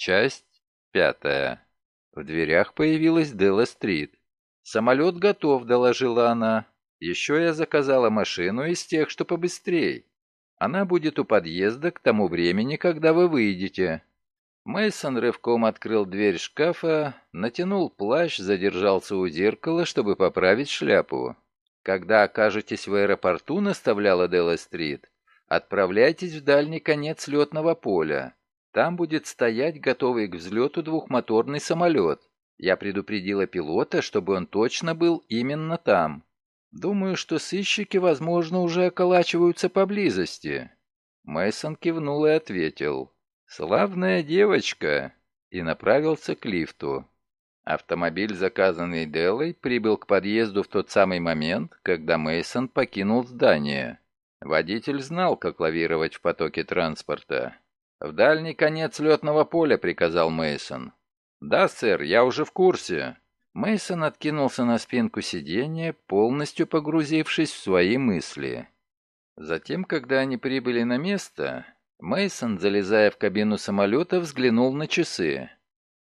Часть пятая. В дверях появилась Делла Стрит. «Самолет готов», — доложила она. «Еще я заказала машину из тех, что побыстрее. Она будет у подъезда к тому времени, когда вы выйдете». Мейсон рывком открыл дверь шкафа, натянул плащ, задержался у зеркала, чтобы поправить шляпу. «Когда окажетесь в аэропорту», — наставляла Делла Стрит, — «отправляйтесь в дальний конец летного поля. Там будет стоять готовый к взлету двухмоторный самолет. Я предупредила пилота, чтобы он точно был именно там. Думаю, что сыщики, возможно, уже околачиваются поблизости». Мейсон кивнул и ответил. «Славная девочка!» и направился к лифту. Автомобиль, заказанный Делой, прибыл к подъезду в тот самый момент, когда Мейсон покинул здание. Водитель знал, как лавировать в потоке транспорта. «В дальний конец летного поля», — приказал Мейсон. «Да, сэр, я уже в курсе». Мейсон откинулся на спинку сиденья, полностью погрузившись в свои мысли. Затем, когда они прибыли на место, Мейсон, залезая в кабину самолета, взглянул на часы.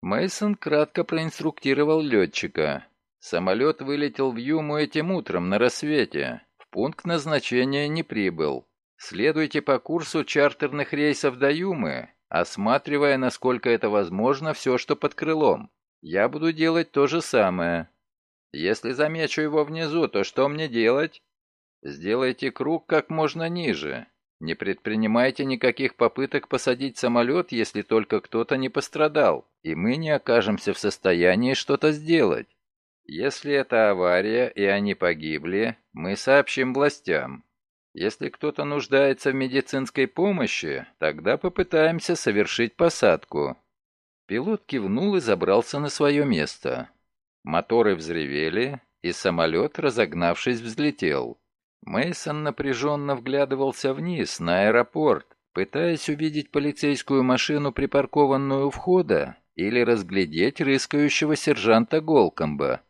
Мейсон кратко проинструктировал летчика. Самолет вылетел в Юму этим утром на рассвете. В пункт назначения не прибыл. Следуйте по курсу чартерных рейсов до Юмы, осматривая, насколько это возможно, все, что под крылом. Я буду делать то же самое. Если замечу его внизу, то что мне делать? Сделайте круг как можно ниже. Не предпринимайте никаких попыток посадить самолет, если только кто-то не пострадал, и мы не окажемся в состоянии что-то сделать. Если это авария и они погибли, мы сообщим властям. Если кто-то нуждается в медицинской помощи, тогда попытаемся совершить посадку». Пилот кивнул и забрался на свое место. Моторы взревели, и самолет, разогнавшись, взлетел. Мейсон напряженно вглядывался вниз, на аэропорт, пытаясь увидеть полицейскую машину, припаркованную у входа, или разглядеть рыскающего сержанта Голкомба.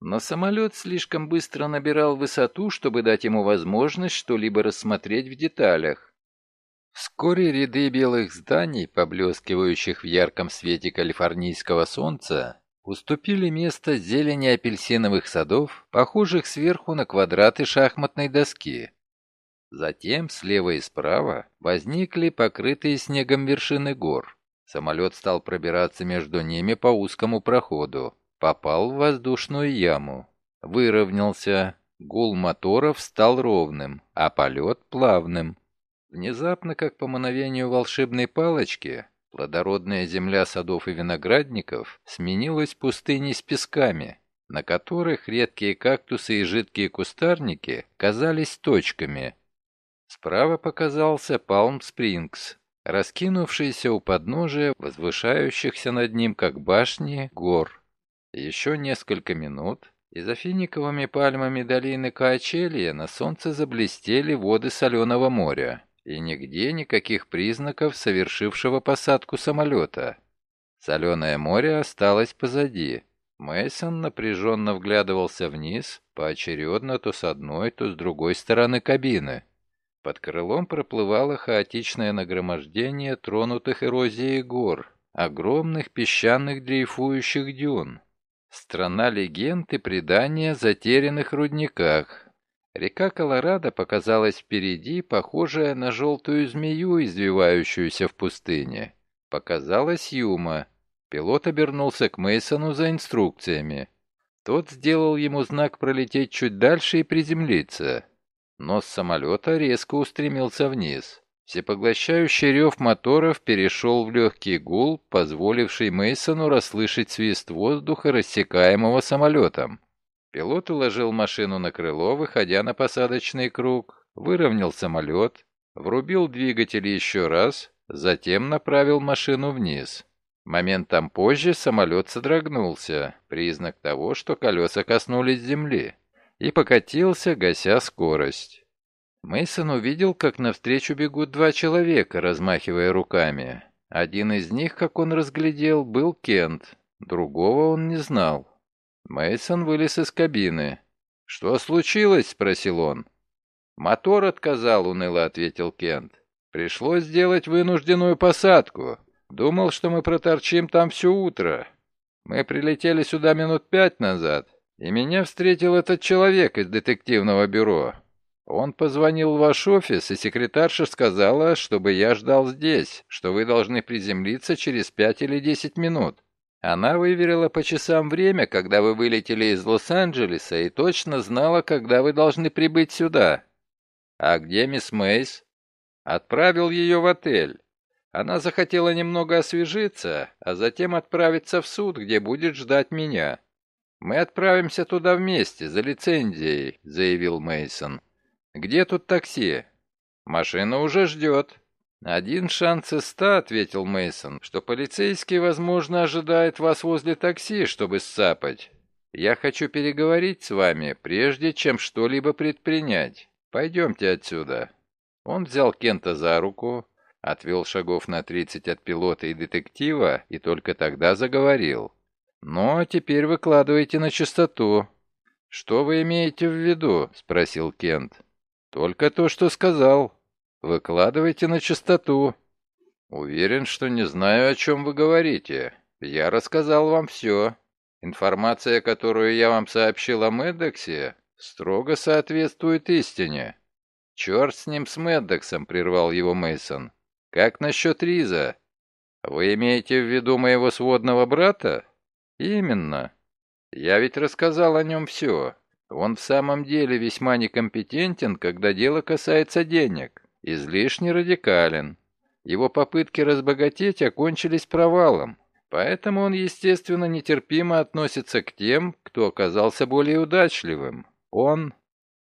Но самолет слишком быстро набирал высоту, чтобы дать ему возможность что-либо рассмотреть в деталях. Вскоре ряды белых зданий, поблескивающих в ярком свете калифорнийского солнца, уступили место зелени апельсиновых садов, похожих сверху на квадраты шахматной доски. Затем слева и справа возникли покрытые снегом вершины гор. Самолет стал пробираться между ними по узкому проходу. Попал в воздушную яму. Выровнялся. Гул моторов стал ровным, а полет плавным. Внезапно, как по мановению волшебной палочки, Плодородная земля садов и виноградников сменилась пустыней с песками, на которых редкие кактусы и жидкие кустарники казались точками. Справа показался Палм-Спрингс, раскинувшийся у подножия возвышающихся над ним, как башни, гор. Еще несколько минут, и за финиковыми пальмами долины Каачелья на солнце заблестели воды соленого моря. И нигде никаких признаков совершившего посадку самолета. Соленое море осталось позади. Мейсон напряженно вглядывался вниз, поочередно то с одной, то с другой стороны кабины. Под крылом проплывало хаотичное нагромождение тронутых эрозией гор, огромных песчаных дрейфующих дюн. Страна легенд и предания о затерянных рудниках, Река Колорадо показалась впереди, похожая на желтую змею, извивающуюся в пустыне. Показалась Юма. Пилот обернулся к Мейсону за инструкциями. Тот сделал ему знак пролететь чуть дальше и приземлиться. Нос самолета резко устремился вниз. Всепоглощающий рев моторов перешел в легкий гул, позволивший Мейсону расслышать свист воздуха, рассекаемого самолетом. Пилот уложил машину на крыло, выходя на посадочный круг, выровнял самолет, врубил двигатель еще раз, затем направил машину вниз. Моментом позже самолет содрогнулся, признак того, что колеса коснулись земли, и покатился, гася скорость. Мейсон увидел, как навстречу бегут два человека, размахивая руками. Один из них, как он разглядел, был Кент, другого он не знал. Мейсон вылез из кабины. «Что случилось?» — спросил он. «Мотор отказал», — уныло ответил Кент. «Пришлось сделать вынужденную посадку. Думал, что мы проторчим там все утро. Мы прилетели сюда минут пять назад, и меня встретил этот человек из детективного бюро. Он позвонил в ваш офис, и секретарша сказала, чтобы я ждал здесь, что вы должны приземлиться через пять или десять минут. Она выверила по часам время, когда вы вылетели из Лос-Анджелеса, и точно знала, когда вы должны прибыть сюда. А где мисс Мейс? Отправил ее в отель. Она захотела немного освежиться, а затем отправиться в суд, где будет ждать меня. Мы отправимся туда вместе, за лицензией, заявил Мейсон. «Где тут такси?» «Машина уже ждет». «Один шанс из ста», — ответил Мейсон, «что полицейский, возможно, ожидает вас возле такси, чтобы сцапать. Я хочу переговорить с вами, прежде чем что-либо предпринять. Пойдемте отсюда». Он взял Кента за руку, отвел шагов на тридцать от пилота и детектива и только тогда заговорил. «Ну, а теперь выкладывайте на чистоту». «Что вы имеете в виду?» — спросил Кент. «Только то, что сказал. Выкладывайте на чистоту». «Уверен, что не знаю, о чем вы говорите. Я рассказал вам все. Информация, которую я вам сообщил о Мэддоксе, строго соответствует истине». «Черт с ним, с Мэддоксом», — прервал его Мейсон. «Как насчет Риза? Вы имеете в виду моего сводного брата?» «Именно. Я ведь рассказал о нем все. Он в самом деле весьма некомпетентен, когда дело касается денег, излишне радикален. Его попытки разбогатеть окончились провалом, поэтому он, естественно, нетерпимо относится к тем, кто оказался более удачливым. Он...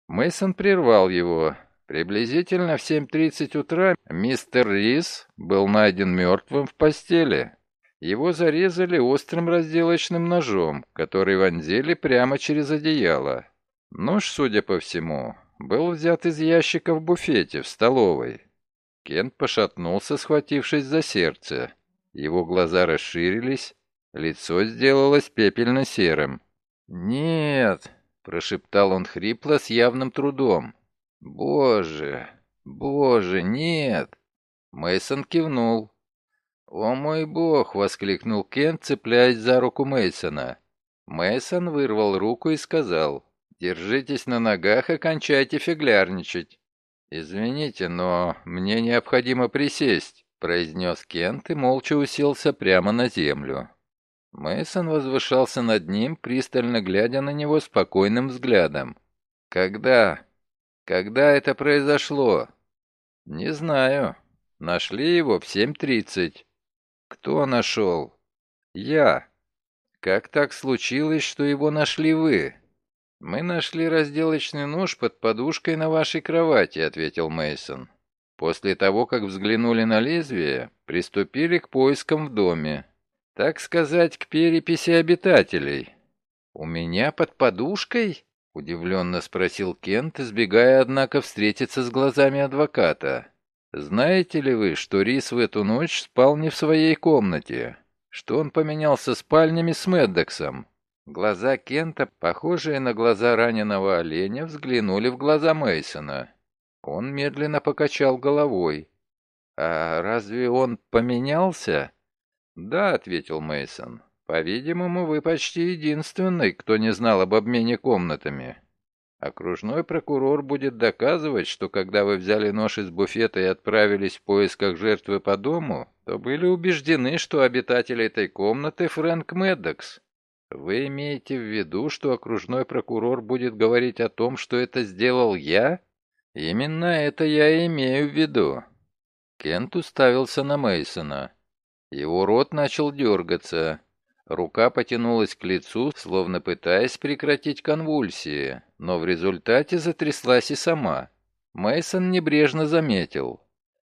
Мейсон прервал его. Приблизительно в 7.30 утра мистер Рис был найден мертвым в постели. Его зарезали острым разделочным ножом, который вонзили прямо через одеяло. Нож, судя по всему, был взят из ящика в буфете в столовой. Кент пошатнулся, схватившись за сердце. Его глаза расширились, лицо сделалось пепельно-серым. «Нет!» — прошептал он хрипло с явным трудом. «Боже! Боже, нет!» Мейсон кивнул. «О мой бог!» — воскликнул Кент, цепляясь за руку Мейсона. Мейсон вырвал руку и сказал. Держитесь на ногах и кончайте фиглярничать. Извините, но мне необходимо присесть, произнес Кент и молча уселся прямо на землю. Мейсон возвышался над ним, пристально глядя на него спокойным взглядом. «Когда? Когда это произошло?» «Не знаю. Нашли его в 7.30». «Кто нашел?» «Я». «Как так случилось, что его нашли вы?» «Мы нашли разделочный нож под подушкой на вашей кровати», — ответил Мейсон. «После того, как взглянули на лезвие, приступили к поискам в доме. Так сказать, к переписи обитателей». «У меня под подушкой?» — удивленно спросил Кент, избегая, однако, встретиться с глазами адвоката. «Знаете ли вы, что Рис в эту ночь спал не в своей комнате? Что он поменялся спальнями с Меддоксом?» Глаза Кента, похожие на глаза раненого оленя, взглянули в глаза Мейсона. Он медленно покачал головой. «А разве он поменялся?» «Да», — ответил Мейсон. «По-видимому, вы почти единственный, кто не знал об обмене комнатами. Окружной прокурор будет доказывать, что когда вы взяли нож из буфета и отправились в поисках жертвы по дому, то были убеждены, что обитатель этой комнаты Фрэнк Меддокс. «Вы имеете в виду, что окружной прокурор будет говорить о том, что это сделал я?» «Именно это я имею в виду». Кент уставился на Мейсона. Его рот начал дергаться. Рука потянулась к лицу, словно пытаясь прекратить конвульсии, но в результате затряслась и сама. Мейсон небрежно заметил.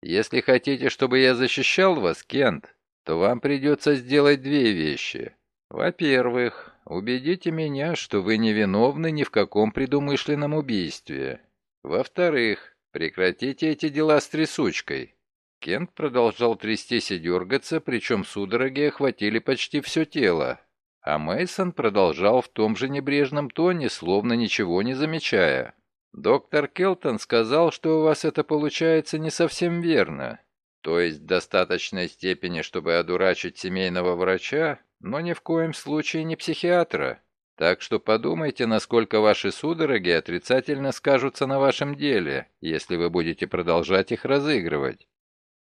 «Если хотите, чтобы я защищал вас, Кент, то вам придется сделать две вещи. Во-первых, убедите меня, что вы не виновны ни в каком предумышленном убийстве. Во-вторых, прекратите эти дела с трясучкой. Кент продолжал трястись и дергаться, причем судороги охватили почти все тело. А Мейсон продолжал в том же небрежном тоне, словно ничего не замечая. «Доктор Келтон сказал, что у вас это получается не совсем верно. То есть в достаточной степени, чтобы одурачить семейного врача, но ни в коем случае не психиатра. Так что подумайте, насколько ваши судороги отрицательно скажутся на вашем деле, если вы будете продолжать их разыгрывать.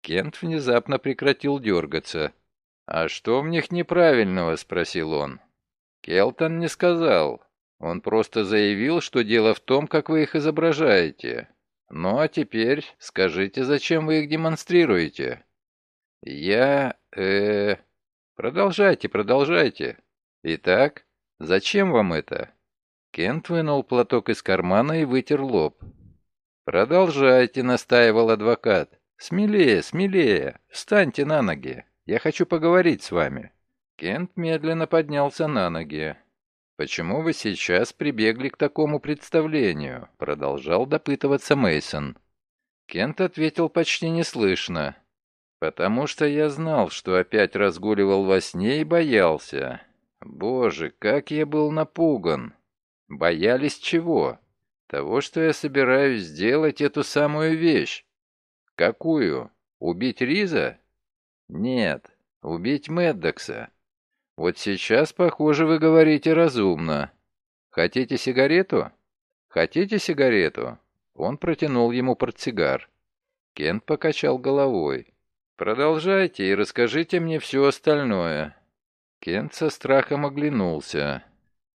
Кент внезапно прекратил дергаться. «А что в них неправильного?» — спросил он. Келтон не сказал. Он просто заявил, что дело в том, как вы их изображаете. Ну а теперь скажите, зачем вы их демонстрируете? Я... э... Продолжайте, продолжайте. Итак, зачем вам это? Кент вынул платок из кармана и вытер лоб. «Продолжайте», — настаивал адвокат. «Смелее, смелее. Встаньте на ноги. Я хочу поговорить с вами». Кент медленно поднялся на ноги. «Почему вы сейчас прибегли к такому представлению?» Продолжал допытываться Мейсон. Кент ответил почти неслышно. «Потому что я знал, что опять разгуливал во сне и боялся. Боже, как я был напуган! Боялись чего? Того, что я собираюсь сделать эту самую вещь. Какую? Убить Риза? Нет, убить Меддокса. Вот сейчас, похоже, вы говорите разумно. Хотите сигарету? Хотите сигарету? Он протянул ему портсигар. Кент покачал головой. Продолжайте и расскажите мне все остальное. Кент со страхом оглянулся.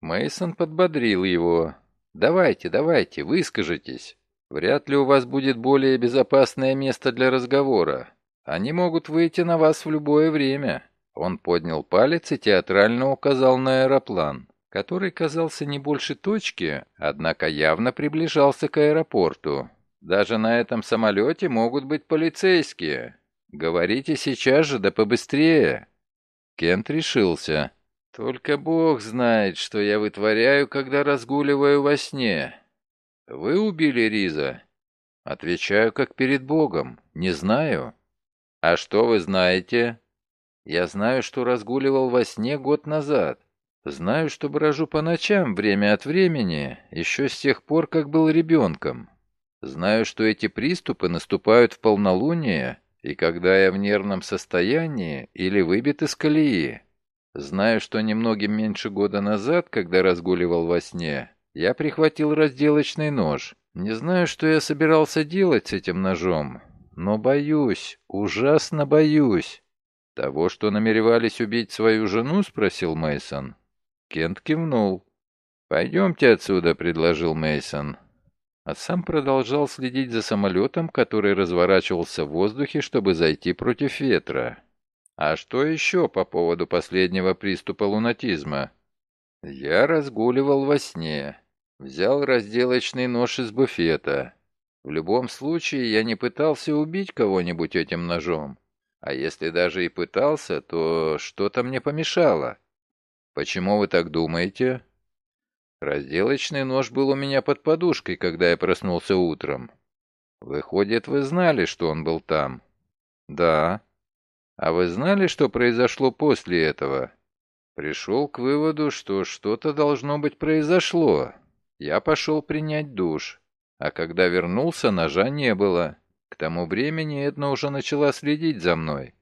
Мейсон подбодрил его. Давайте, давайте, выскажитесь. Вряд ли у вас будет более безопасное место для разговора. Они могут выйти на вас в любое время. Он поднял палец и театрально указал на аэроплан, который казался не больше точки, однако явно приближался к аэропорту. «Даже на этом самолете могут быть полицейские. Говорите сейчас же, да побыстрее». Кент решился. «Только Бог знает, что я вытворяю, когда разгуливаю во сне. Вы убили Риза?» «Отвечаю, как перед Богом. Не знаю». «А что вы знаете?» Я знаю, что разгуливал во сне год назад. Знаю, что брожу по ночам время от времени, еще с тех пор, как был ребенком. Знаю, что эти приступы наступают в полнолуние, и когда я в нервном состоянии или выбит из колеи. Знаю, что немногим меньше года назад, когда разгуливал во сне, я прихватил разделочный нож. Не знаю, что я собирался делать с этим ножом, но боюсь, ужасно боюсь. «Того, что намеревались убить свою жену?» — спросил Мейсон. Кент кивнул. «Пойдемте отсюда», — предложил Мейсон. А сам продолжал следить за самолетом, который разворачивался в воздухе, чтобы зайти против ветра. «А что еще по поводу последнего приступа лунатизма?» «Я разгуливал во сне. Взял разделочный нож из буфета. В любом случае, я не пытался убить кого-нибудь этим ножом. А если даже и пытался, то что-то мне помешало. Почему вы так думаете? Разделочный нож был у меня под подушкой, когда я проснулся утром. Выходит, вы знали, что он был там? Да. А вы знали, что произошло после этого? Пришел к выводу, что что-то должно быть произошло. Я пошел принять душ. А когда вернулся, ножа не было. К тому времени Эдна уже начала следить за мной.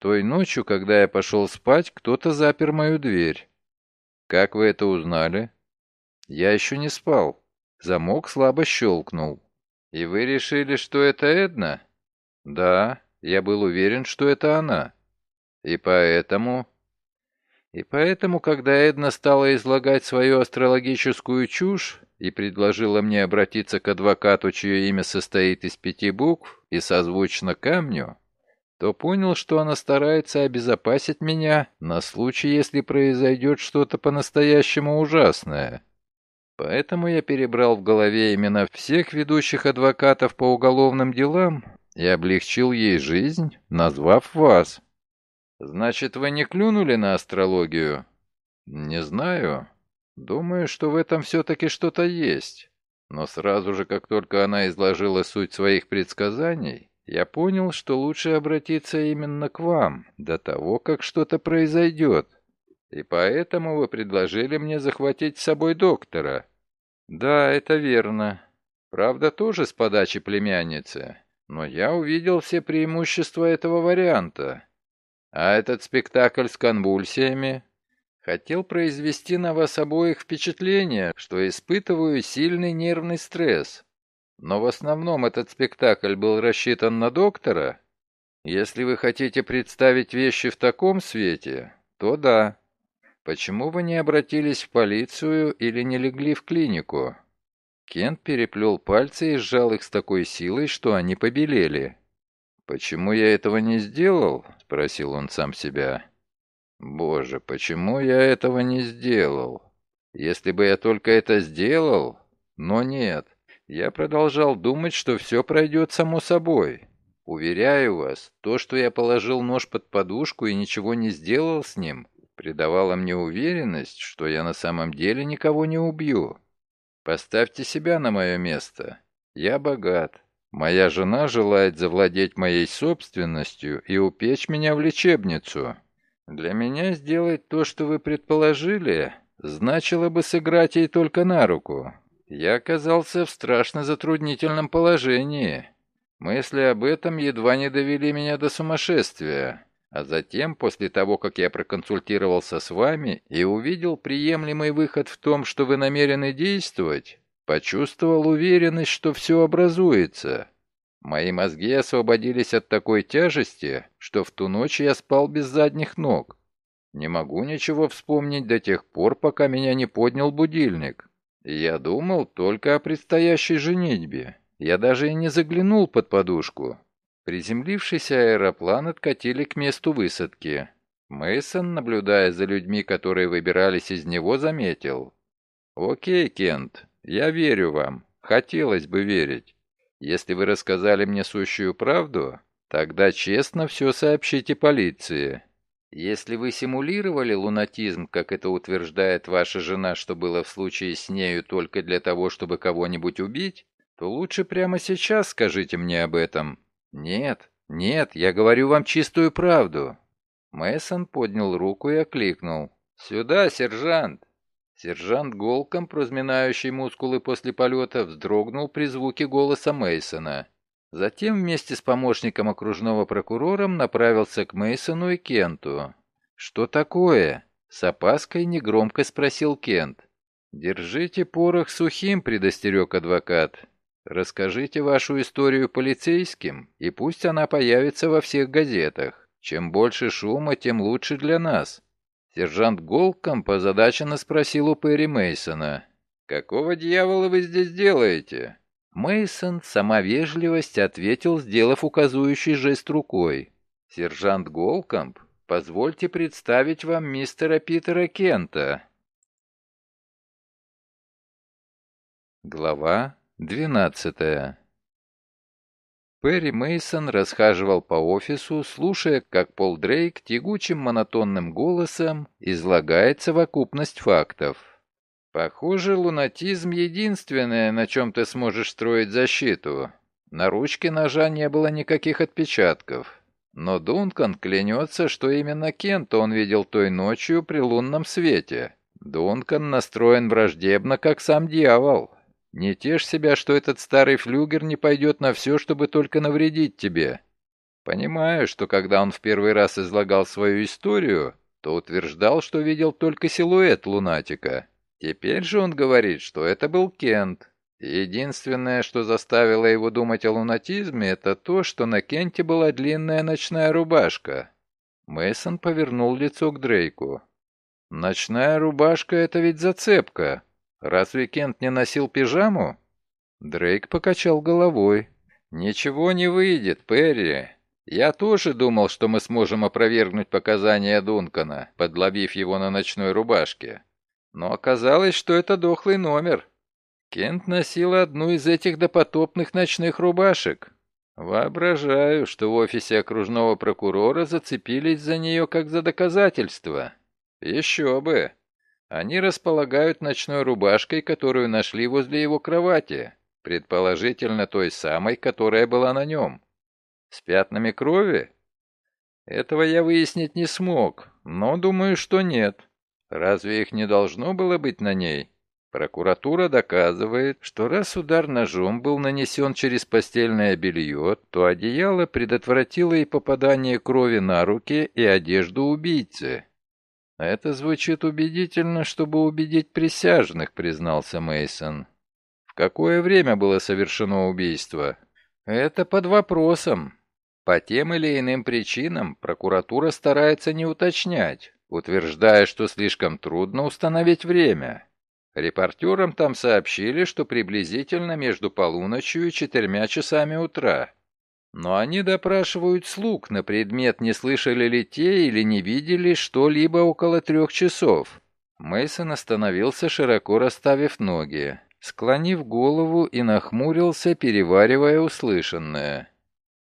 Той ночью, когда я пошел спать, кто-то запер мою дверь. Как вы это узнали? Я еще не спал. Замок слабо щелкнул. И вы решили, что это Эдна? Да, я был уверен, что это она. И поэтому... И поэтому, когда Эдна стала излагать свою астрологическую чушь, и предложила мне обратиться к адвокату, чье имя состоит из пяти букв и созвучно камню, то понял, что она старается обезопасить меня на случай, если произойдет что-то по-настоящему ужасное. Поэтому я перебрал в голове имена всех ведущих адвокатов по уголовным делам и облегчил ей жизнь, назвав вас. Значит, вы не клюнули на астрологию? Не знаю. Думаю, что в этом все-таки что-то есть. Но сразу же, как только она изложила суть своих предсказаний, я понял, что лучше обратиться именно к вам, до того, как что-то произойдет. И поэтому вы предложили мне захватить с собой доктора. Да, это верно. Правда, тоже с подачи племянницы. Но я увидел все преимущества этого варианта. А этот спектакль с конвульсиями хотел произвести на вас обоих впечатление, что испытываю сильный нервный стресс. Но в основном этот спектакль был рассчитан на доктора. Если вы хотите представить вещи в таком свете, то да. Почему вы не обратились в полицию или не легли в клинику? Кент переплел пальцы и сжал их с такой силой, что они побелели. «Почему я этого не сделал?» — спросил он сам себя. «Боже, почему я этого не сделал? Если бы я только это сделал...» Но нет, я продолжал думать, что все пройдет само собой. Уверяю вас, то, что я положил нож под подушку и ничего не сделал с ним, придавало мне уверенность, что я на самом деле никого не убью. Поставьте себя на мое место. Я богат. Моя жена желает завладеть моей собственностью и упечь меня в лечебницу. Для меня сделать то, что вы предположили, значило бы сыграть ей только на руку. Я оказался в страшно затруднительном положении. Мысли об этом едва не довели меня до сумасшествия. А затем, после того, как я проконсультировался с вами и увидел приемлемый выход в том, что вы намерены действовать, почувствовал уверенность, что все образуется. Мои мозги освободились от такой тяжести, что в ту ночь я спал без задних ног. Не могу ничего вспомнить до тех пор, пока меня не поднял будильник. Я думал только о предстоящей женитьбе. Я даже и не заглянул под подушку. Приземлившийся аэроплан откатили к месту высадки. Мейсон, наблюдая за людьми, которые выбирались из него, заметил. «Окей, Кент, я верю вам. Хотелось бы верить. Если вы рассказали мне сущую правду, тогда честно все сообщите полиции. Если вы симулировали лунатизм, как это утверждает ваша жена, что было в случае с нею только для того, чтобы кого-нибудь убить, то лучше прямо сейчас скажите мне об этом. «Нет, нет, я говорю вам чистую правду». Мэсон поднял руку и окликнул. «Сюда, сержант!» Сержант Голком, разминающий мускулы после полета, вздрогнул при звуке голоса Мейсона. Затем вместе с помощником окружного прокурором направился к Мейсону и Кенту. «Что такое?» — с опаской негромко спросил Кент. «Держите порох сухим», — предостерег адвокат. Расскажите вашу историю полицейским, и пусть она появится во всех газетах. Чем больше шума, тем лучше для нас». Сержант Голком озадаченно спросил у Перри Мейсона: «Какого дьявола вы здесь делаете?» Мейсон, сама вежливость, ответил, сделав указующий жест рукой. «Сержант Голкомп, позвольте представить вам мистера Питера Кента». Глава Двенадцатое. Перри Мейсон расхаживал по офису, слушая, как Пол Дрейк тягучим монотонным голосом излагает совокупность фактов. «Похоже, лунатизм — единственное, на чем ты сможешь строить защиту. На ручке ножа не было никаких отпечатков. Но Дункан клянется, что именно Кента он видел той ночью при лунном свете. Дункан настроен враждебно, как сам дьявол». Не тешь себя, что этот старый флюгер не пойдет на все, чтобы только навредить тебе. Понимаю, что когда он в первый раз излагал свою историю, то утверждал, что видел только силуэт лунатика. Теперь же он говорит, что это был Кент. Единственное, что заставило его думать о лунатизме, это то, что на Кенте была длинная ночная рубашка. Мейсон повернул лицо к Дрейку. «Ночная рубашка — это ведь зацепка. Разве Кент не носил пижаму?» Дрейк покачал головой. «Ничего не выйдет, Перри. Я тоже думал, что мы сможем опровергнуть показания Дункана, подловив его на ночной рубашке. Но оказалось, что это дохлый номер. Кент носил одну из этих допотопных ночных рубашек. Воображаю, что в офисе окружного прокурора зацепились за нее как за доказательство. Еще бы. Они располагают ночной рубашкой, которую нашли возле его кровати, предположительно той самой, которая была на нем. С пятнами крови? Этого я выяснить не смог, но думаю, что нет. Разве их не должно было быть на ней? Прокуратура доказывает, что раз удар ножом был нанесен через постельное белье, то одеяло предотвратило и попадание крови на руки и одежду убийцы. Это звучит убедительно, чтобы убедить присяжных, признался Мейсон. В какое время было совершено убийство? Это под вопросом. По тем или иным причинам прокуратура старается не уточнять, утверждая, что слишком трудно установить время. Репортерам там сообщили, что приблизительно между полуночью и четырьмя часами утра. Но они допрашивают слуг на предмет, не слышали ли те или не видели что-либо около трех часов. Мейсон остановился, широко расставив ноги, склонив голову и нахмурился, переваривая услышанное.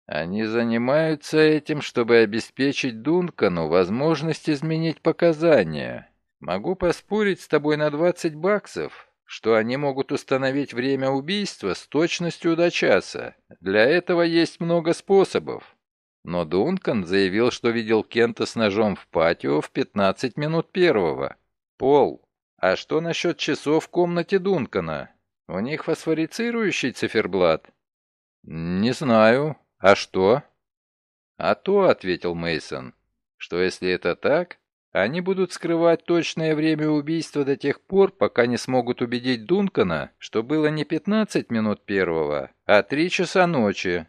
Они занимаются этим, чтобы обеспечить Дункану возможность изменить показания. Могу поспорить с тобой на 20 баксов, что они могут установить время убийства с точностью до часа. Для этого есть много способов. Но Дункан заявил, что видел Кента с ножом в патио в 15 минут первого. Пол, а что насчет часов в комнате Дункана? У них фосфорицирующий циферблат? Не знаю. А что? А то, ответил Мейсон, что если это так, они будут скрывать точное время убийства до тех пор, пока не смогут убедить Дункана, что было не 15 минут первого, а 3 часа ночи.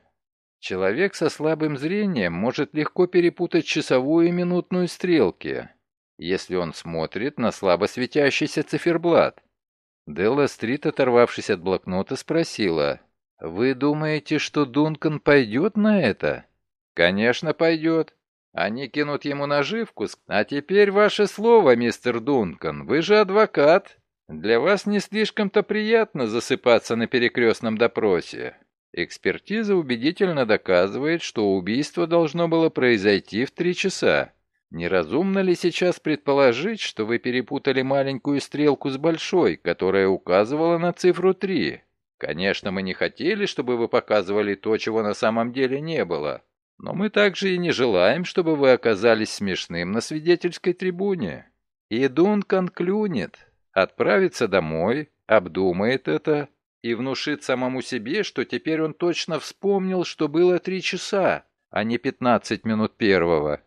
Человек со слабым зрением может легко перепутать часовую и минутную стрелки, если он смотрит на слабо светящийся циферблат. Делла Стрит, оторвавшись от блокнота, спросила, «Вы думаете, что Дункан пойдет на это?» «Конечно, пойдет. Они кинут ему наживку. А теперь ваше слово, мистер Дункан. Вы же адвокат. Для вас не слишком-то приятно засыпаться на перекрестном допросе. Экспертиза убедительно доказывает, что убийство должно было произойти в три часа. Неразумно ли сейчас предположить, что вы перепутали маленькую стрелку с большой, которая указывала на цифру 3? Конечно, мы не хотели, чтобы вы показывали то, чего на самом деле не было. Но мы также и не желаем, чтобы вы оказались смешным на свидетельской трибуне. И Дункан клюнет, отправится домой, обдумает это и внушит самому себе, что теперь он точно вспомнил, что было три часа, а не пятнадцать минут первого.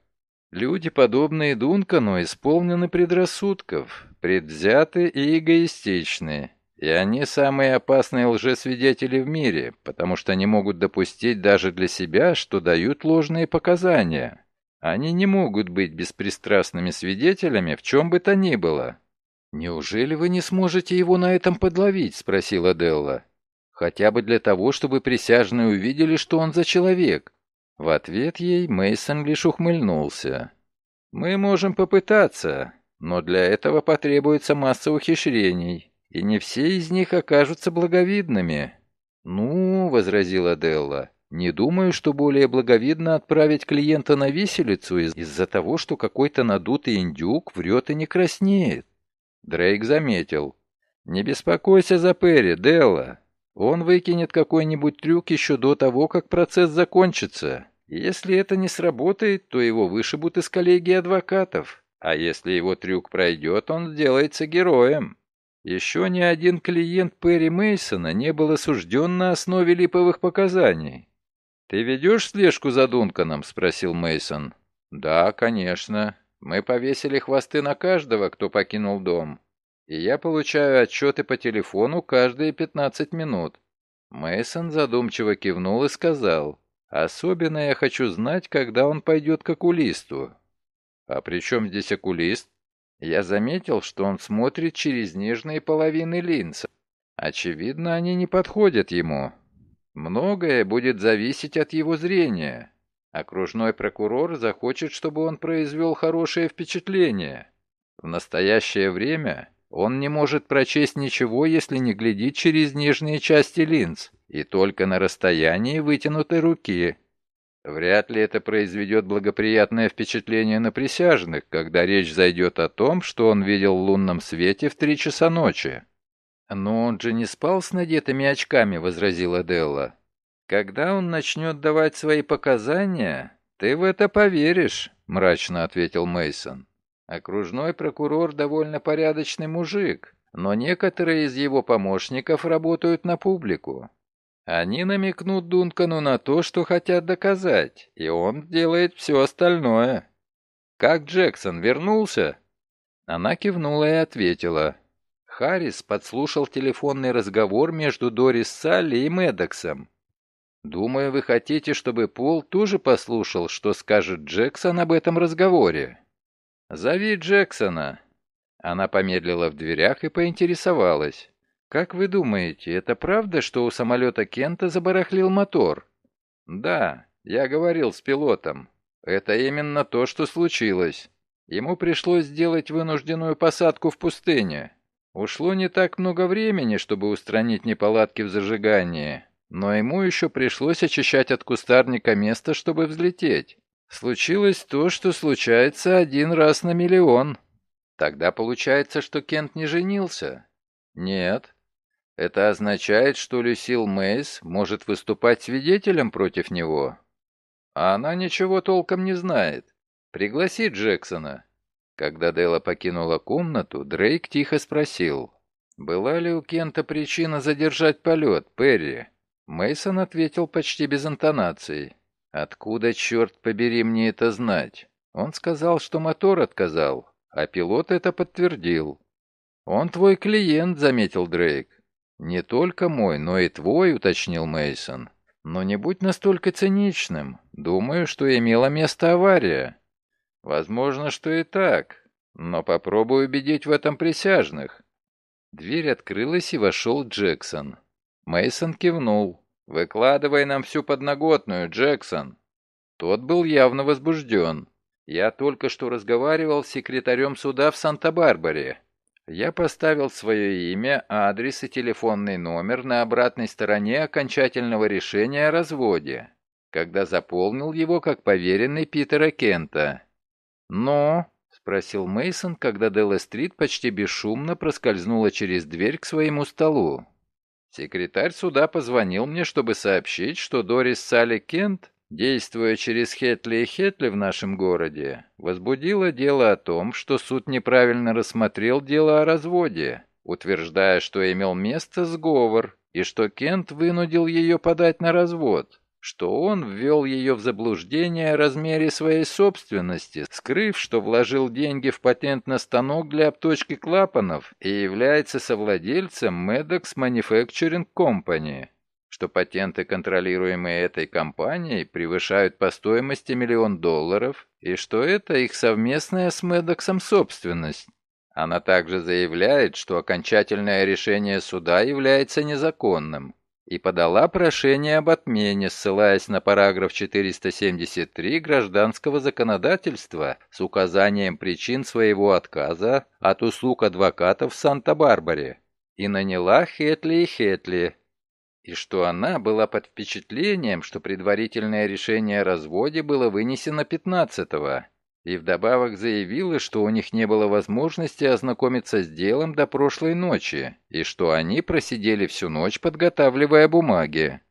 Люди, подобные Дункану, исполнены предрассудков, предвзяты и эгоистичны. И они самые опасные лжесвидетели в мире, потому что не могут допустить даже для себя, что дают ложные показания. Они не могут быть беспристрастными свидетелями в чем бы то ни было. «Неужели вы не сможете его на этом подловить?» — спросила Делла. «Хотя бы для того, чтобы присяжные увидели, что он за человек». В ответ ей Мейсон лишь ухмыльнулся. «Мы можем попытаться, но для этого потребуется масса ухищрений и не все из них окажутся благовидными». «Ну», — возразила Делла, — «не думаю, что более благовидно отправить клиента на виселицу из- из-за того, что какой-то надутый индюк врет и не краснеет». Дрейк заметил. «Не беспокойся за Перри, Делла. Он выкинет какой-нибудь трюк еще до того, как процесс закончится. Если это не сработает, то его вышибут из коллегии адвокатов. А если его трюк пройдет, он сделается героем». Еще ни один клиент Перри Мейсона не был осужден на основе липовых показаний. «Ты ведешь слежку за Дунканом?» — спросил Мейсон. «Да, конечно. Мы повесили хвосты на каждого, кто покинул дом. И я получаю отчеты по телефону каждые 15 минут». Мейсон задумчиво кивнул и сказал, «Особенно я хочу знать, когда он пойдет к окулисту». «А при чем здесь окулист?» Я заметил, что он смотрит через нижние половины линз. Очевидно, они не подходят ему. Многое будет зависеть от его зрения. Окружной прокурор захочет, чтобы он произвел хорошее впечатление. В настоящее время он не может прочесть ничего, если не глядит через нижние части линз, и только на расстоянии вытянутой руки. Вряд ли это произведет благоприятное впечатление на присяжных, когда речь зайдет о том, что он видел в лунном свете в три часа ночи. «Но он же не спал с надетыми очками», — возразила Делла. «Когда он начнет давать свои показания, ты в это поверишь», — мрачно ответил Мейсон. «Окружной прокурор довольно порядочный мужик, но некоторые из его помощников работают на публику. Они намекнут Дункану на то, что хотят доказать, и он делает все остальное. «Как Джексон вернулся?» Она кивнула и ответила. Харрис подслушал телефонный разговор между Дорис Салли и Медоксом. «Думаю, вы хотите, чтобы Пол тоже послушал, что скажет Джексон об этом разговоре?» «Зови Джексона». Она помедлила в дверях и поинтересовалась. «Как вы думаете, это правда, что у самолета Кента забарахлил мотор?» «Да, я говорил с пилотом. Это именно то, что случилось. Ему пришлось сделать вынужденную посадку в пустыне. Ушло не так много времени, чтобы устранить неполадки в зажигании, но ему еще пришлось очищать от кустарника место, чтобы взлететь. Случилось то, что случается один раз на миллион. Тогда получается, что Кент не женился? Нет. Это означает, что Люсил Мейс может выступать свидетелем против него. А она ничего толком не знает. Пригласи Джексона. Когда Дела покинула комнату, Дрейк тихо спросил. «Была ли у Кента причина задержать полет, Перри?» Мейсон ответил почти без интонации. «Откуда, черт побери, мне это знать?» Он сказал, что мотор отказал, а пилот это подтвердил. «Он твой клиент», — заметил Дрейк. «Не только мой, но и твой», — уточнил Мейсон. «Но не будь настолько циничным. Думаю, что имела место авария». «Возможно, что и так, но попробую убедить в этом присяжных». Дверь открылась, и вошел Джексон. Мейсон кивнул. «Выкладывай нам всю подноготную, Джексон». Тот был явно возбужден. «Я только что разговаривал с секретарем суда в Санта-Барбаре. Я поставил свое имя, адрес и телефонный номер на обратной стороне окончательного решения о разводе, когда заполнил его как поверенный Питера Кента. «Но?» — спросил Мейсон, когда Делла Стрит почти бесшумно проскользнула через дверь к своему столу. Секретарь суда позвонил мне, чтобы сообщить, что Дорис Салли Кент действуя через Хетли и Хетли в нашем городе, возбудила дело о том, что суд неправильно рассмотрел дело о разводе, утверждая, что имел место сговор и что Кент вынудил ее подать на развод, что он ввел ее в заблуждение о размере своей собственности, скрыв, что вложил деньги в патент на станок для обточки клапанов и является совладельцем Maddox Manufacturing Company что патенты, контролируемые этой компанией, превышают по стоимости миллион долларов, и что это их совместная с Медоксом собственность. Она также заявляет, что окончательное решение суда является незаконным, и подала прошение об отмене, ссылаясь на параграф 473 гражданского законодательства с указанием причин своего отказа от услуг адвокатов в Санта-Барбаре, и наняла Хетли и Хетли, и что она была под впечатлением, что предварительное решение о разводе было вынесено 15-го, и вдобавок заявила, что у них не было возможности ознакомиться с делом до прошлой ночи, и что они просидели всю ночь, подготавливая бумаги.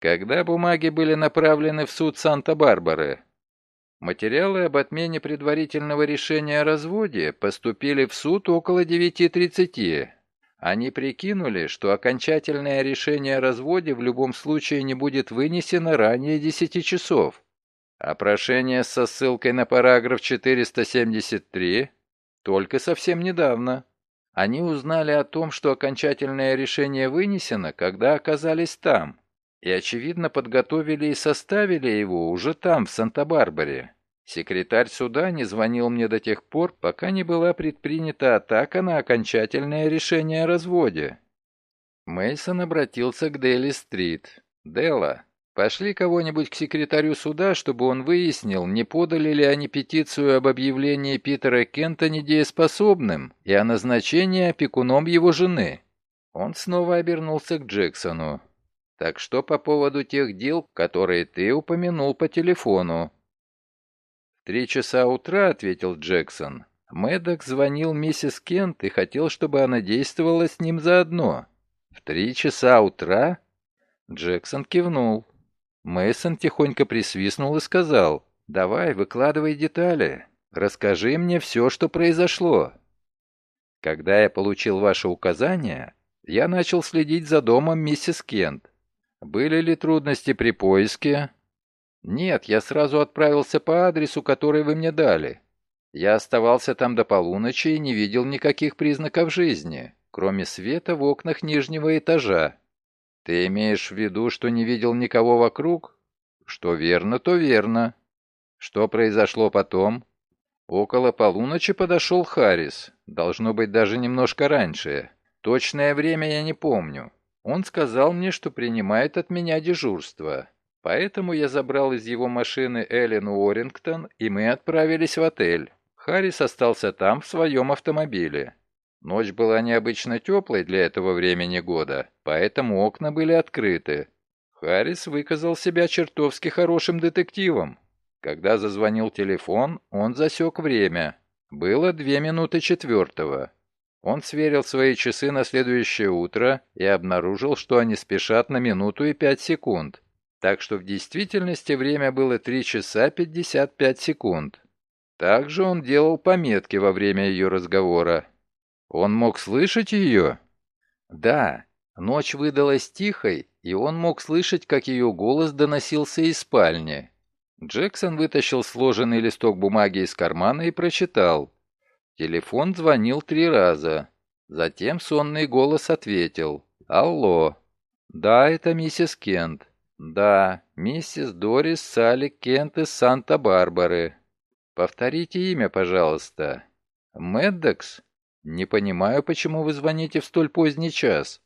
Когда бумаги были направлены в суд Санта-Барбары, Материалы об отмене предварительного решения о разводе поступили в суд около 9.30, они прикинули, что окончательное решение о разводе в любом случае не будет вынесено ранее 10 часов, а прошение со ссылкой на параграф 473 только совсем недавно. Они узнали о том, что окончательное решение вынесено, когда оказались там, и, очевидно, подготовили и составили его уже там, в Санта-Барбаре. Секретарь суда не звонил мне до тех пор, пока не была предпринята атака на окончательное решение о разводе. Мейсон обратился к Дели-стрит. «Делла, пошли кого-нибудь к секретарю суда, чтобы он выяснил, не подали ли они петицию об объявлении Питера Кента недееспособным и о назначении опекуном его жены». Он снова обернулся к Джексону. «Так что по поводу тех дел, которые ты упомянул по телефону?» «Три часа утра», — ответил Джексон. Мэддок звонил миссис Кент и хотел, чтобы она действовала с ним заодно. «В три часа утра?» Джексон кивнул. Мейсон тихонько присвистнул и сказал, «Давай, выкладывай детали. Расскажи мне все, что произошло». Когда я получил ваше указание, я начал следить за домом миссис Кент. Были ли трудности при поиске? Нет, я сразу отправился по адресу, который вы мне дали. Я оставался там до полуночи и не видел никаких признаков жизни, кроме света в окнах нижнего этажа. Ты имеешь в виду, что не видел никого вокруг? Что верно, то верно. Что произошло потом? Около полуночи подошел Харрис, должно быть даже немножко раньше. Точное время я не помню. Он сказал мне, что принимает от меня дежурство. Поэтому я забрал из его машины Эллен Уоррингтон, и мы отправились в отель. Харрис остался там в своем автомобиле. Ночь была необычно теплой для этого времени года, поэтому окна были открыты. Харрис выказал себя чертовски хорошим детективом. Когда зазвонил телефон, он засек время. Было две минуты четвертого. Он сверил свои часы на следующее утро и обнаружил, что они спешат на минуту и пять секунд. Так что в действительности время было 3 часа 55 секунд. Также он делал пометки во время ее разговора. Он мог слышать ее? Да, ночь выдалась тихой, и он мог слышать, как ее голос доносился из спальни. Джексон вытащил сложенный листок бумаги из кармана и прочитал. Телефон звонил три раза. Затем сонный голос ответил. «Алло». «Да, это миссис Кент». «Да, миссис Дорис Салли Кент из Санта-Барбары». Повторите имя, пожалуйста. Меддекс? Не понимаю, почему вы звоните в столь поздний час.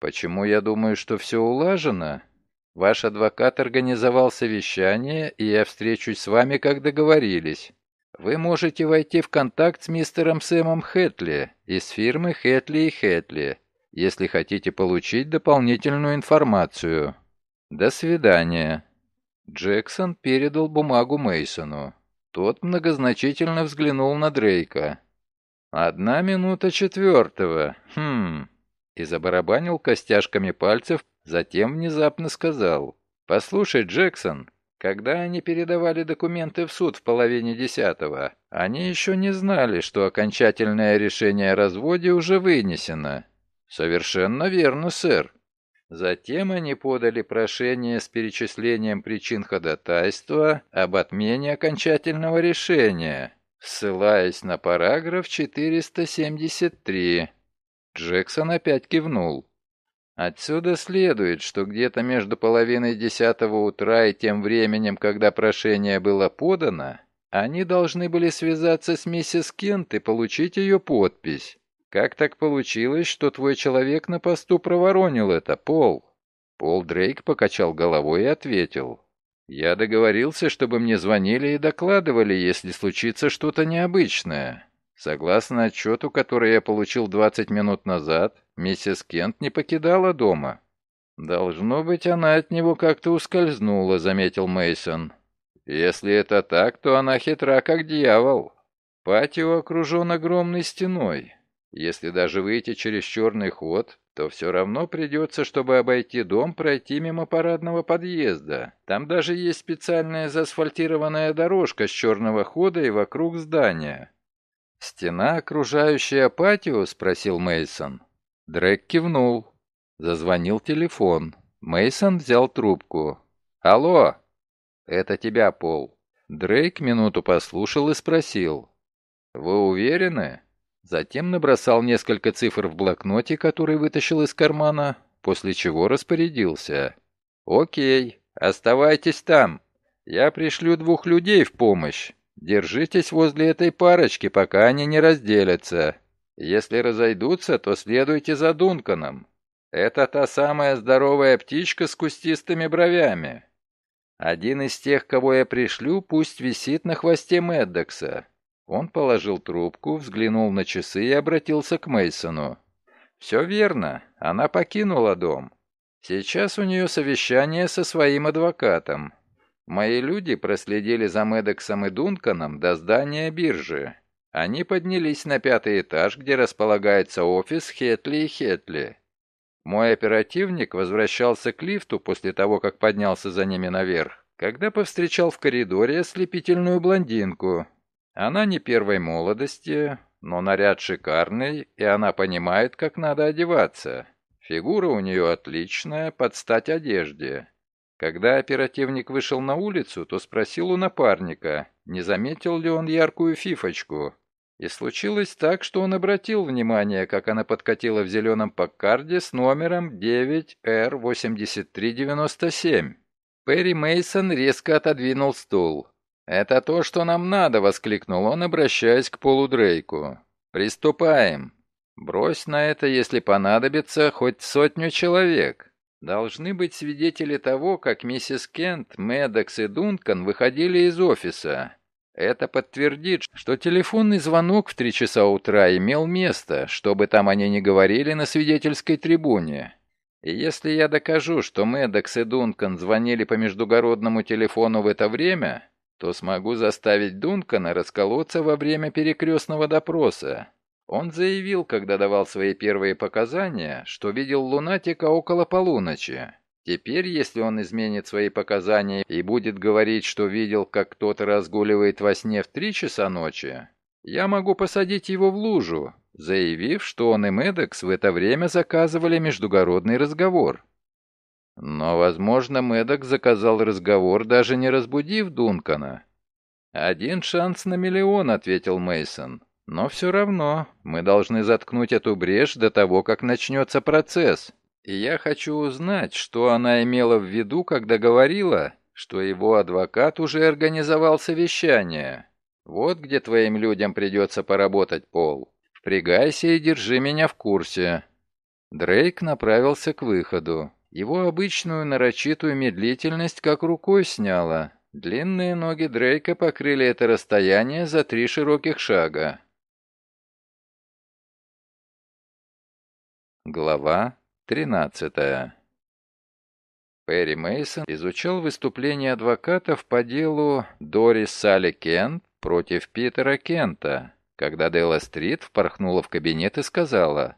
Почему я думаю, что все улажено? Ваш адвокат организовал совещание, и я встречусь с вами, как договорились. Вы можете войти в контакт с мистером Сэмом Хэтли из фирмы Хэтли и Хэтли, если хотите получить дополнительную информацию. До свидания. Джексон передал бумагу Мейсону. Тот многозначительно взглянул на Дрейка. «Одна минута четвертого. Хм...» И забарабанил костяшками пальцев, затем внезапно сказал. «Послушай, Джексон, когда они передавали документы в суд в половине десятого, они еще не знали, что окончательное решение о разводе уже вынесено». «Совершенно верно, сэр. Затем они подали прошение с перечислением причин ходатайства об отмене окончательного решения, ссылаясь на параграф 473. Джексон опять кивнул. Отсюда следует, что где-то между половиной десятого утра и тем временем, когда прошение было подано, они должны были связаться с миссис Кент и получить ее подпись. Как так получилось, что твой человек на посту проворонил это, Пол?» Пол Дрейк покачал головой и ответил. «Я договорился, чтобы мне звонили и докладывали, если случится что-то необычное. Согласно отчету, который я получил 20 минут назад, миссис Кент не покидала дома». «Должно быть, она от него как-то ускользнула», — заметил Мейсон. «Если это так, то она хитра, как дьявол. Патио окружен огромной стеной. Если даже выйти через черный ход, то все равно придется, чтобы обойти дом, пройти мимо парадного подъезда. Там даже есть специальная заасфальтированная дорожка с черного хода и вокруг здания. «Стена, окружающая патио?» — спросил Мейсон. Дрек кивнул. Зазвонил телефон. Мейсон взял трубку. «Алло!» «Это тебя, Пол». Дрейк минуту послушал и спросил. «Вы уверены?» Затем набросал несколько цифр в блокноте, который вытащил из кармана, после чего распорядился. «Окей, оставайтесь там. Я пришлю двух людей в помощь. Держитесь возле этой парочки, пока они не разделятся. Если разойдутся, то следуйте за Дунканом. Это та самая здоровая птичка с кустистыми бровями. Один из тех, кого я пришлю, пусть висит на хвосте Меддокса. Он положил трубку, взглянул на часы и обратился к Мейсону. «Все верно. Она покинула дом. Сейчас у нее совещание со своим адвокатом. Мои люди проследили за Медексом и Дунканом до здания биржи. Они поднялись на пятый этаж, где располагается офис Хетли и Хетли. Мой оперативник возвращался к лифту после того, как поднялся за ними наверх, когда повстречал в коридоре ослепительную блондинку, она не первой молодости, но наряд шикарный, и она понимает, как надо одеваться. Фигура у нее отличная, под стать одежде. Когда оперативник вышел на улицу, то спросил у напарника, не заметил ли он яркую фифочку. И случилось так, что он обратил внимание, как она подкатила в зеленом Паккарде с номером 9R8397. Перри Мейсон резко отодвинул стул. «Это то, что нам надо!» — воскликнул он, обращаясь к Полу Дрейку. «Приступаем. Брось на это, если понадобится, хоть сотню человек. Должны быть свидетели того, как миссис Кент, Медокс и Дункан выходили из офиса. Это подтвердит, что телефонный звонок в три часа утра имел место, чтобы там они не говорили на свидетельской трибуне. И если я докажу, что Медокс и Дункан звонили по междугородному телефону в это время, то смогу заставить Дункана расколоться во время перекрестного допроса. Он заявил, когда давал свои первые показания, что видел лунатика около полуночи. Теперь, если он изменит свои показания и будет говорить, что видел, как кто-то разгуливает во сне в три часа ночи, я могу посадить его в лужу, заявив, что он и Медекс в это время заказывали междугородный разговор. Но, возможно, Медок заказал разговор, даже не разбудив Дункана. «Один шанс на миллион», — ответил Мейсон. «Но все равно мы должны заткнуть эту брешь до того, как начнется процесс. И я хочу узнать, что она имела в виду, когда говорила, что его адвокат уже организовал совещание. Вот где твоим людям придется поработать, Пол. Впрягайся и держи меня в курсе». Дрейк направился к выходу. Его обычную нарочитую медлительность как рукой сняло. Длинные ноги Дрейка покрыли это расстояние за три широких шага. Глава 13 Перри Мейсон изучал выступление адвокатов по делу Дорис Салли Кент против Питера Кента, когда Делла Стрит впорхнула в кабинет и сказала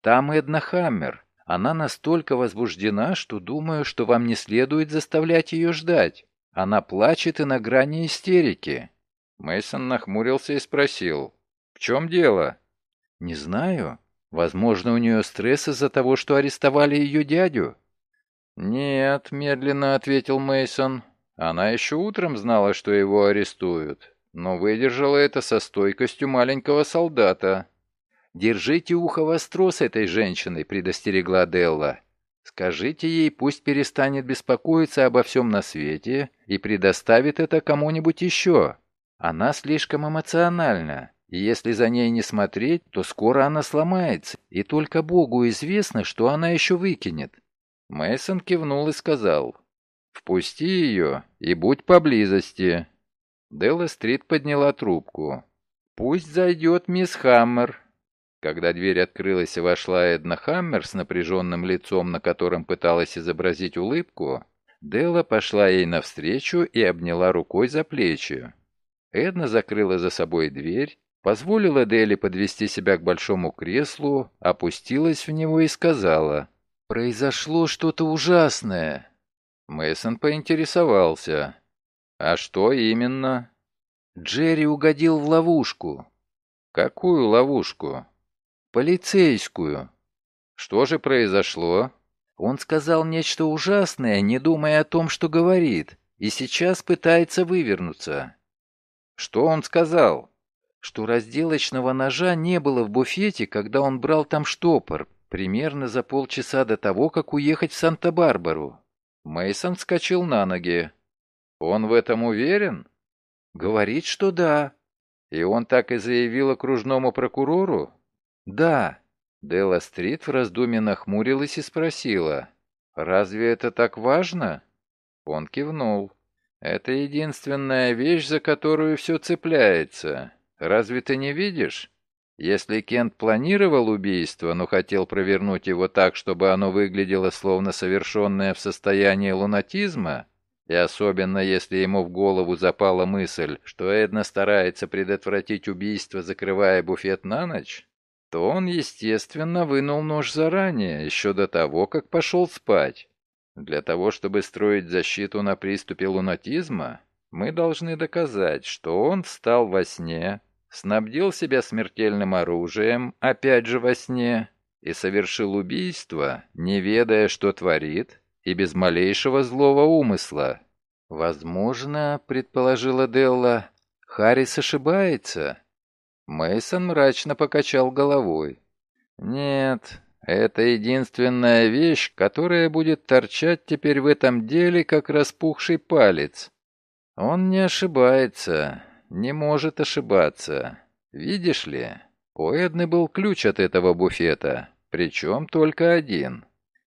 «Там Эдна Хаммер, она настолько возбуждена, что думаю, что вам не следует заставлять ее ждать. Она плачет и на грани истерики». Мейсон нахмурился и спросил, «В чем дело?» «Не знаю. Возможно, у нее стресс из-за того, что арестовали ее дядю». «Нет», — медленно ответил Мейсон. «Она еще утром знала, что его арестуют, но выдержала это со стойкостью маленького солдата». «Держите ухо востро с этой женщиной», — предостерегла Делла. «Скажите ей, пусть перестанет беспокоиться обо всем на свете и предоставит это кому-нибудь еще. Она слишком эмоциональна, и если за ней не смотреть, то скоро она сломается, и только Богу известно, что она еще выкинет». Мейсон кивнул и сказал, «Впусти ее и будь поблизости». Делла Стрит подняла трубку. «Пусть зайдет мисс Хаммер», когда дверь открылась и вошла Эдна Хаммер с напряженным лицом, на котором пыталась изобразить улыбку, Делла пошла ей навстречу и обняла рукой за плечи. Эдна закрыла за собой дверь, позволила Делле подвести себя к большому креслу, опустилась в него и сказала «Произошло что-то ужасное». Мэйсон поинтересовался «А что именно?» Джерри угодил в ловушку. «Какую ловушку?» «Полицейскую». «Что же произошло?» Он сказал нечто ужасное, не думая о том, что говорит, и сейчас пытается вывернуться. «Что он сказал?» «Что разделочного ножа не было в буфете, когда он брал там штопор, примерно за полчаса до того, как уехать в Санта-Барбару». Мейсон вскочил на ноги. «Он в этом уверен?» «Говорит, что да». «И он так и заявил окружному прокурору?» «Да». Делла Стрит в раздумье нахмурилась и спросила. «Разве это так важно?» Он кивнул. «Это единственная вещь, за которую все цепляется. Разве ты не видишь? Если Кент планировал убийство, но хотел провернуть его так, чтобы оно выглядело словно совершенное в состоянии лунатизма, и особенно если ему в голову запала мысль, что Эдна старается предотвратить убийство, закрывая буфет на ночь, то он, естественно, вынул нож заранее, еще до того, как пошел спать. Для того, чтобы строить защиту на приступе лунатизма, мы должны доказать, что он встал во сне, снабдил себя смертельным оружием, опять же во сне, и совершил убийство, не ведая, что творит, и без малейшего злого умысла. «Возможно, — предположила Делла, — Харрис ошибается». Мейсон мрачно покачал головой. «Нет, это единственная вещь, которая будет торчать теперь в этом деле, как распухший палец. Он не ошибается, не может ошибаться. Видишь ли, у Эдны был ключ от этого буфета, причем только один.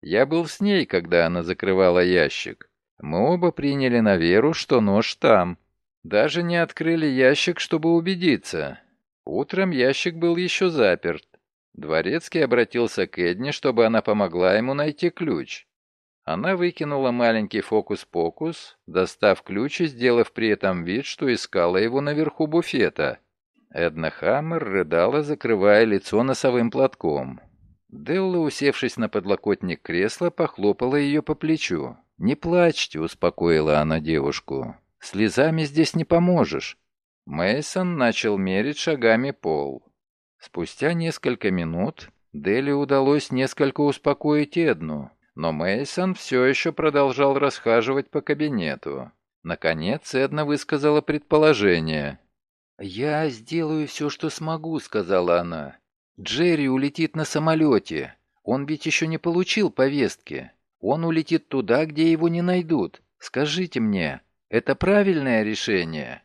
Я был с ней, когда она закрывала ящик. Мы оба приняли на веру, что нож там. Даже не открыли ящик, чтобы убедиться. Утром ящик был еще заперт. Дворецкий обратился к Эдне, чтобы она помогла ему найти ключ. Она выкинула маленький фокус-покус, достав ключ и сделав при этом вид, что искала его наверху буфета. Эдна Хаммер рыдала, закрывая лицо носовым платком. Делла, усевшись на подлокотник кресла, похлопала ее по плечу. «Не плачьте», — успокоила она девушку. «Слезами здесь не поможешь». Мейсон начал мерить шагами пол. Спустя несколько минут Дели удалось несколько успокоить Эдну, но Мейсон все еще продолжал расхаживать по кабинету. Наконец Эдна высказала предположение. «Я сделаю все, что смогу», — сказала она. Джерри улетит на самолете. Он ведь еще не получил повестки. Он улетит туда, где его не найдут. Скажите мне, это правильное решение?»